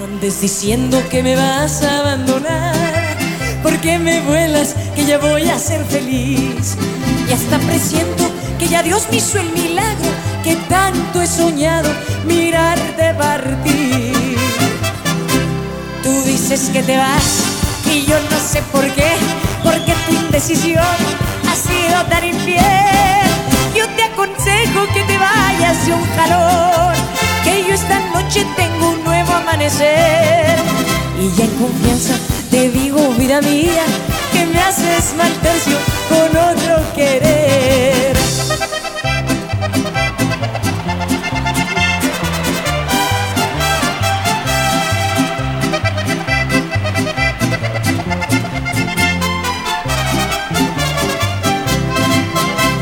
No andes diciendo que me vas a abandonar, porque me vuelas que ya voy a ser feliz. Y hasta presiento que ya Dios me hizo el milagro que tanto he soñado mirarte partir. Tú dices que te vas y yo no sé por qué, porque tu indecisión ha sido tan infiel. Y ya en confianza te digo, vida mía, que me haces mal tercio con otro querer.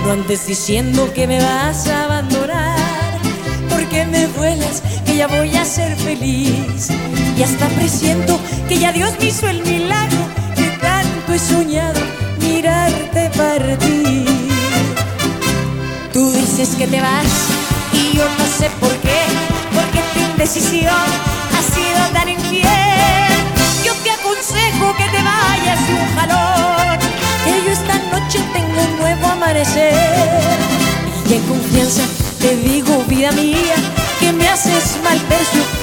No andes diciendo que me vas a abandonar, ya voy a ser feliz. Y hasta presiento que ya Dios me hizo el milagro que tanto he soñado mirarte partir. Tú dices que te vas y yo no sé por qué, porque tu indecisión ha sido tan infiel. Yo te aconsejo que te vayas de un jalón, que yo esta noche tengo un nuevo amanecer. Me haces mal tercio